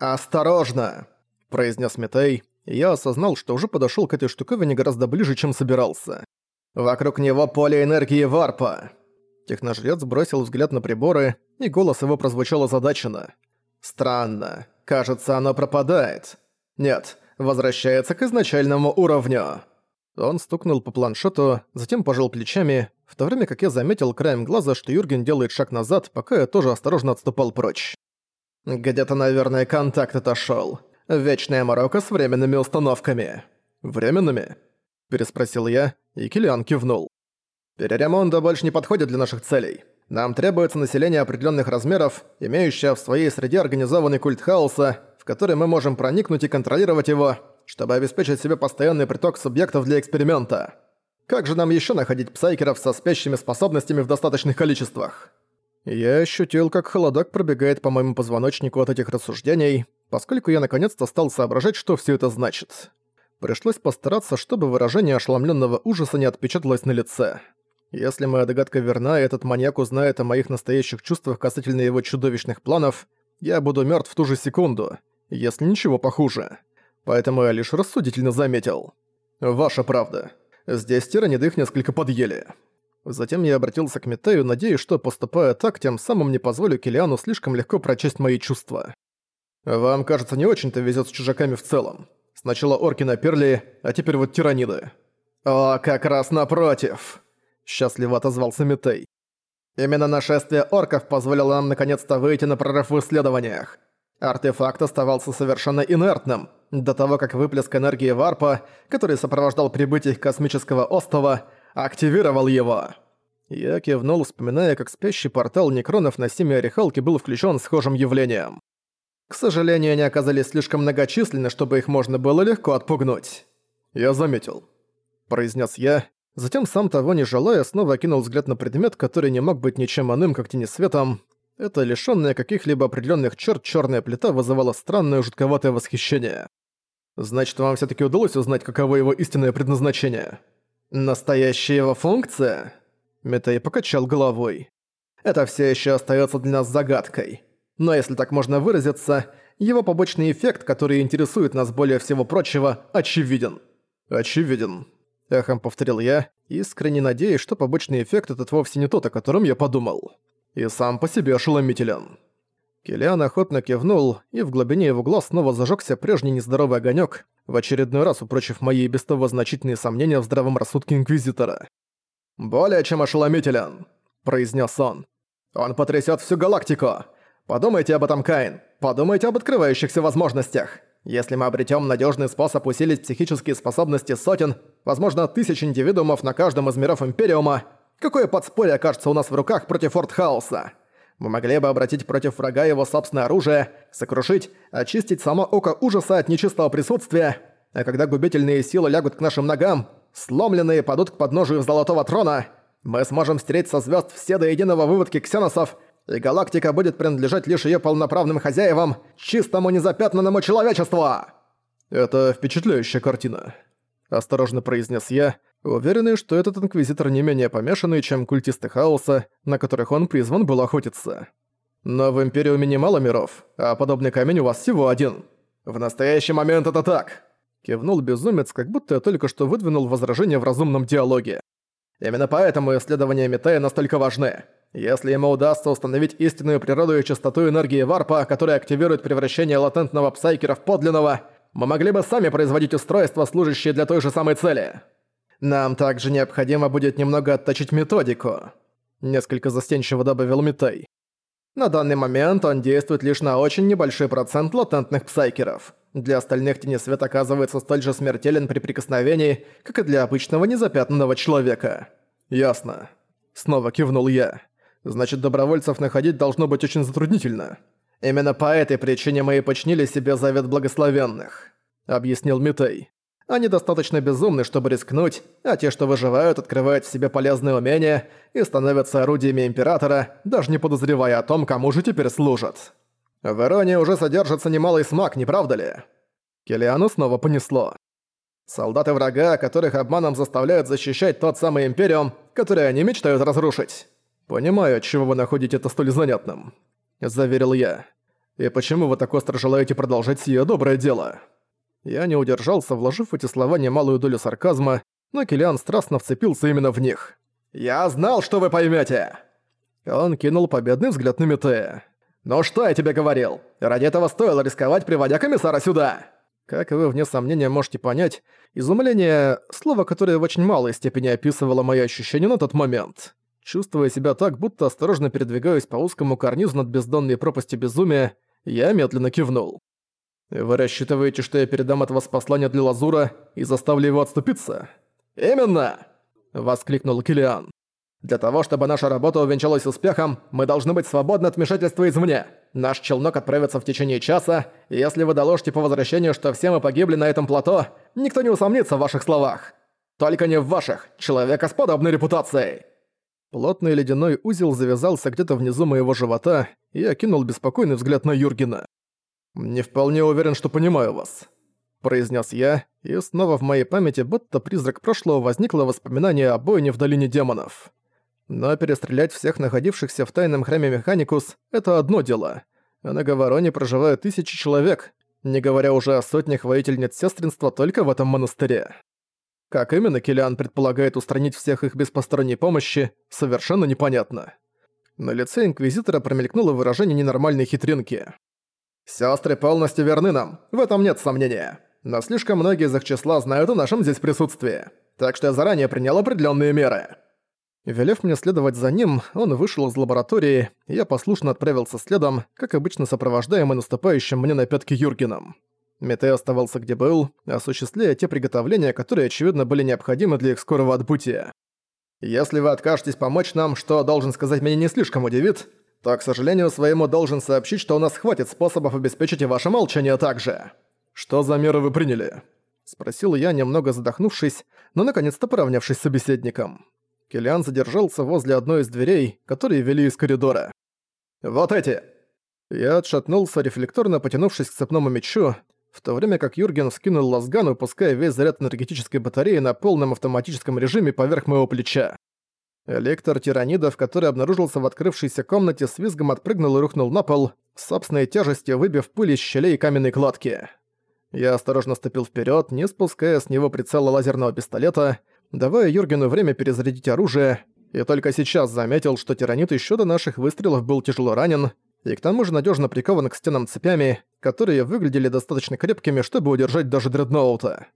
«Осторожно!» – произнес Митей, я осознал, что уже подошел к этой штуковине гораздо ближе, чем собирался. «Вокруг него поле энергии варпа!» Техножрец бросил взгляд на приборы, и голос его прозвучал озадаченно. «Странно. Кажется, оно пропадает. Нет, возвращается к изначальному уровню». Он стукнул по планшету, затем пожал плечами, в то время как я заметил краем глаза, что Юрген делает шаг назад, пока я тоже осторожно отступал прочь. «Где-то, наверное, контакт отошёл. Вечная морока с временными установками». «Временными?» – переспросил я, и Киллиан кивнул. «Переремонта больше не подходит для наших целей. Нам требуется население определенных размеров, имеющее в своей среде организованный культ хаоса, в который мы можем проникнуть и контролировать его, чтобы обеспечить себе постоянный приток субъектов для эксперимента. Как же нам еще находить псайкеров со спящими способностями в достаточных количествах? Я ощутил, как холодок пробегает по моему позвоночнику от этих рассуждений, поскольку я наконец-то стал соображать, что все это значит. Пришлось постараться, чтобы выражение ошеломленного ужаса не отпечаталось на лице. Если моя догадка верна, и этот маньяк узнает о моих настоящих чувствах касательно его чудовищных планов, я буду мертв в ту же секунду, если ничего похуже поэтому я лишь рассудительно заметил. «Ваша правда. Здесь тираниды их несколько подъели». Затем я обратился к Метею, надеясь, что, поступая так, тем самым не позволю Килиану слишком легко прочесть мои чувства. «Вам, кажется, не очень-то везет с чужаками в целом. Сначала орки наперли, а теперь вот тираниды». «О, как раз напротив!» – счастливо отозвался Метей. «Именно нашествие орков позволило нам наконец-то выйти на прорыв в исследованиях. Артефакт оставался совершенно инертным, до того как выплеск энергии варпа, который сопровождал прибытие космического острова, активировал его. Я кивнул, вспоминая, как спящий портал некронов на Симе Орехалке был включен схожим явлением. К сожалению, они оказались слишком многочисленны, чтобы их можно было легко отпугнуть. «Я заметил», — произнес я, затем сам того не желая, снова окинул взгляд на предмет, который не мог быть ничем иным, как тенесветом, эта лишённая каких-либо определённых черт чёрная плита вызывала странное жутковатое восхищение. Значит, вам всё-таки удалось узнать, каково его истинное предназначение? Настоящая его функция? Метей покачал головой. Это всё ещё остаётся для нас загадкой. Но если так можно выразиться, его побочный эффект, который интересует нас более всего прочего, очевиден. Очевиден. Эхом повторил я, искренне надеясь, что побочный эффект этот вовсе не тот, о котором я подумал и сам по себе ошеломителен. Киллиан охотно кивнул, и в глубине его глаз снова зажегся прежний нездоровый огонек, в очередной раз упрочив мои без того значительные сомнения в здравом рассудке Инквизитора. «Более чем ошеломителен», — произнес он. «Он потрясет всю галактику. Подумайте об этом, Каин. Подумайте об открывающихся возможностях. Если мы обретем надежный способ усилить психические способности сотен, возможно, тысяч индивидуумов на каждом из миров Империума, Какое подспорье окажется у нас в руках против Фортхауса? Мы могли бы обратить против врага его собственное оружие, сокрушить, очистить само око ужаса от нечистого присутствия, а когда губительные силы лягут к нашим ногам, сломленные падут к подножию Золотого Трона, мы сможем стереть со звезд все до единого выводки ксеносов, и галактика будет принадлежать лишь ее полноправным хозяевам, чистому незапятнанному человечеству!» «Это впечатляющая картина», — осторожно произнес я, — уверенный, что этот инквизитор не менее помешанный, чем культисты хаоса, на которых он призван был охотиться. Но в Империуме немало миров, а подобный камень у вас всего один. В настоящий момент это так. Кивнул безумец, как будто я только что выдвинул возражение в разумном диалоге. Именно поэтому исследования Метея настолько важны. Если ему удастся установить истинную природу и частоту энергии варпа, которая активирует превращение латентного псайкера в подлинного, мы могли бы сами производить устройства, служащие для той же самой цели. Нам также необходимо будет немного отточить методику», — несколько застенчиво добавил Митай. «На данный момент он действует лишь на очень небольшой процент латентных псайкеров. Для остальных тенесвет оказывается столь же смертелен при прикосновении, как и для обычного незапятнанного человека». «Ясно». Снова кивнул я. «Значит, добровольцев находить должно быть очень затруднительно». «Именно по этой причине мы и починили себе завет благословенных», — объяснил Митей. Они достаточно безумны, чтобы рискнуть, а те, что выживают, открывают в себе полезные умения и становятся орудиями Императора, даже не подозревая о том, кому же теперь служат. В Иронии уже содержится немалый смак, не правда ли? Килиану снова понесло. Солдаты врага, которых обманом заставляют защищать тот самый Империум, который они мечтают разрушить. Понимаю, чего вы находите это столь занятным. Заверил я. И почему вы так остро желаете продолжать сие доброе дело?» Я не удержался, вложив в эти слова немалую долю сарказма, но Килиан страстно вцепился именно в них. «Я знал, что вы поймете. Он кинул победный взгляд на Метея. «Ну что я тебе говорил? Ради этого стоило рисковать, приводя комиссара сюда!» Как вы, вне сомнения, можете понять, изумление — слово, которое в очень малой степени описывало мои ощущения на тот момент. Чувствуя себя так, будто осторожно передвигаюсь по узкому карнизу над бездонной пропастью безумия, я медленно кивнул. «Вы рассчитываете, что я передам от вас послание для Лазура и заставлю его отступиться?» «Именно!» — воскликнул Килиан. Для того, чтобы наша работа увенчалась успехом, мы должны быть свободны от вмешательства извне. Наш челнок отправится в течение часа, и если вы доложите по возвращению, что все мы погибли на этом плато, никто не усомнится в ваших словах. Только не в ваших, человека с подобной репутацией. Плотный ледяной узел завязался где-то внизу моего живота, и я кинул беспокойный взгляд на Юргена. «Не вполне уверен, что понимаю вас», — произнес я, и снова в моей памяти будто призрак прошлого возникло воспоминание о бойне в Долине Демонов. Но перестрелять всех находившихся в тайном храме Механикус — это одно дело. На Гавароне проживают тысячи человек, не говоря уже о сотнях воительниц сестринства только в этом монастыре. Как именно Килиан предполагает устранить всех их без посторонней помощи, совершенно непонятно. На лице Инквизитора промелькнуло выражение ненормальной хитринки. «Сёстры полностью верны нам, в этом нет сомнения. Но слишком многие из их числа знают о нашем здесь присутствии. Так что я заранее принял определенные меры». Велев мне следовать за ним, он вышел из лаборатории, и я послушно отправился следом, как обычно сопровождаемый наступающим мне на пятки Юргеном. Метей оставался где был, осуществляя те приготовления, которые, очевидно, были необходимы для их скорого отбытия. «Если вы откажетесь помочь нам, что, должен сказать, меня не слишком удивит, то, к сожалению, своему должен сообщить, что у нас хватит способов обеспечить и ваше молчание также. Что за меры вы приняли?» Спросил я, немного задохнувшись, но наконец-то поравнявшись с собеседником. Киллиан задержался возле одной из дверей, которые вели из коридора. «Вот эти!» Я отшатнулся, рефлекторно потянувшись к цепному мечу, в то время как Юрген скинул лазган, выпуская весь заряд энергетической батареи на полном автоматическом режиме поверх моего плеча. Электр тиранидов, который обнаружился в открывшейся комнате, с визгом отпрыгнул и рухнул на пол, собственной тяжестью выбив пыль из щелей каменной кладки. Я осторожно ступил вперед, не спуская с него прицела лазерного пистолета, давая Юргену время перезарядить оружие, и только сейчас заметил, что тиранит еще до наших выстрелов был тяжело ранен, и к тому же надежно прикован к стенам цепями, которые выглядели достаточно крепкими, чтобы удержать даже дредноута.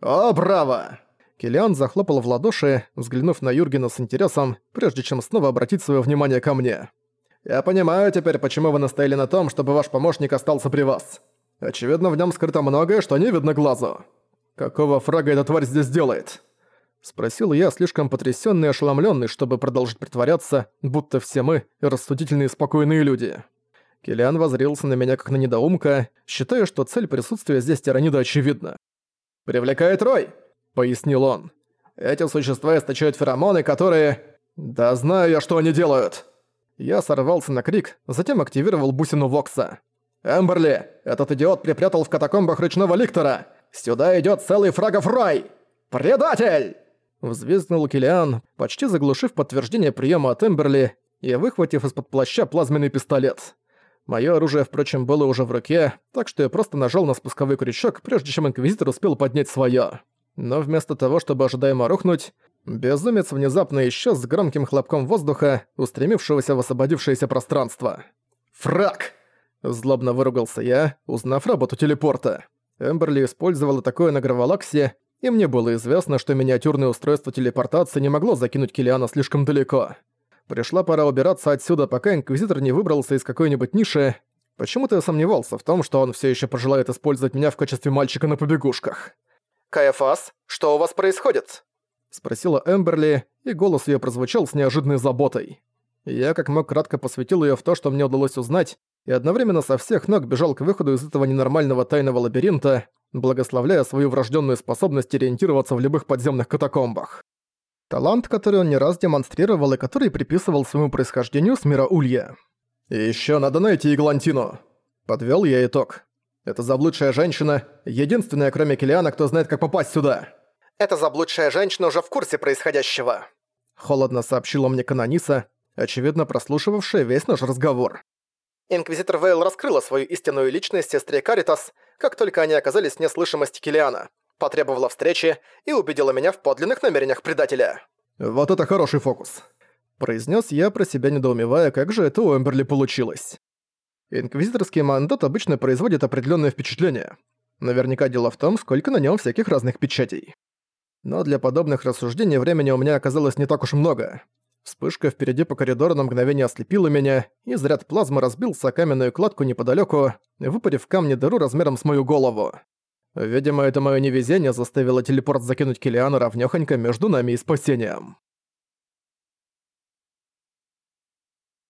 «О, браво!» Киллиан захлопал в ладоши, взглянув на Юргена с интересом, прежде чем снова обратить свое внимание ко мне. «Я понимаю теперь, почему вы настояли на том, чтобы ваш помощник остался при вас. Очевидно, в нем скрыто многое, что не видно глазу. Какого фрага эта тварь здесь делает?» Спросил я, слишком потрясённый и ошеломлённый, чтобы продолжить притворяться, будто все мы – рассудительные и спокойные люди. Киллиан возрился на меня как на недоумка, считая, что цель присутствия здесь тиранида очевидна. «Привлекает рой!» – пояснил он. «Эти существа источают феромоны, которые... Да знаю я, что они делают!» Я сорвался на крик, затем активировал бусину Вокса. «Эмберли, этот идиот припрятал в катакомбах ручного ликтора! Сюда идёт целый фрагов рой! Предатель!» Взвизгнул Килиан, почти заглушив подтверждение приема от Эмберли и выхватив из-под плаща плазменный пистолет. Моё оружие, впрочем, было уже в руке, так что я просто нажал на спусковой крючок, прежде чем Инквизитор успел поднять своё. Но вместо того, чтобы ожидаемо рухнуть, безумец внезапно исчез с громким хлопком воздуха, устремившегося в освободившееся пространство. «Фрак!» – злобно выругался я, узнав работу телепорта. Эмберли использовала такое на Гравалаксе, и мне было известно, что миниатюрное устройство телепортации не могло закинуть Килиана слишком далеко. Пришла пора убираться отсюда, пока Инквизитор не выбрался из какой-нибудь ниши. Почему-то я сомневался в том, что он все еще пожелает использовать меня в качестве мальчика на побегушках. «Каэфас, что у вас происходит?» Спросила Эмберли, и голос ее прозвучал с неожиданной заботой. Я как мог кратко посвятил ее в то, что мне удалось узнать, и одновременно со всех ног бежал к выходу из этого ненормального тайного лабиринта, благословляя свою врожденную способность ориентироваться в любых подземных катакомбах. Талант, который он не раз демонстрировал и который приписывал своему происхождению с мира Улья. «И ещё надо найти Иглантину!» Подвёл я итог. «Это заблудшая женщина, единственная, кроме Килиана, кто знает, как попасть сюда!» «Эта заблудшая женщина уже в курсе происходящего!» Холодно сообщила мне Канониса, очевидно прослушивавшая весь наш разговор. Инквизитор Вейл раскрыла свою истинную личность сестре Каритас, как только они оказались вне слышимости Килиана, потребовала встречи и убедила меня в подлинных намерениях предателя. «Вот это хороший фокус», — произнес я, про себя недоумевая, как же это у Эмберли получилось. Инквизиторский мандат обычно производит определенное впечатление. Наверняка дело в том, сколько на нем всяких разных печатей. Но для подобных рассуждений времени у меня оказалось не так уж много. Вспышка впереди по коридору на мгновение ослепила меня, и заряд плазмы разбился о каменную кладку неподалеку, выпарив в камне дыру размером с мою голову. Видимо, это мое невезение заставило телепорт закинуть Килиана ровнёхонько между нами и спасением.